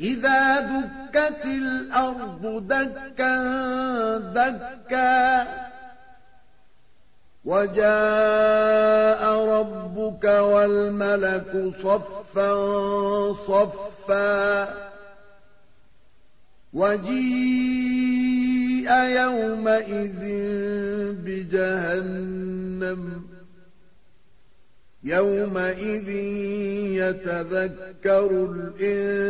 إذا دكت الأرض دكا دكا وجاء ربك والملك صفا صفا وجيء يومئذ بجهنم يومئذ يتذكر الإنسان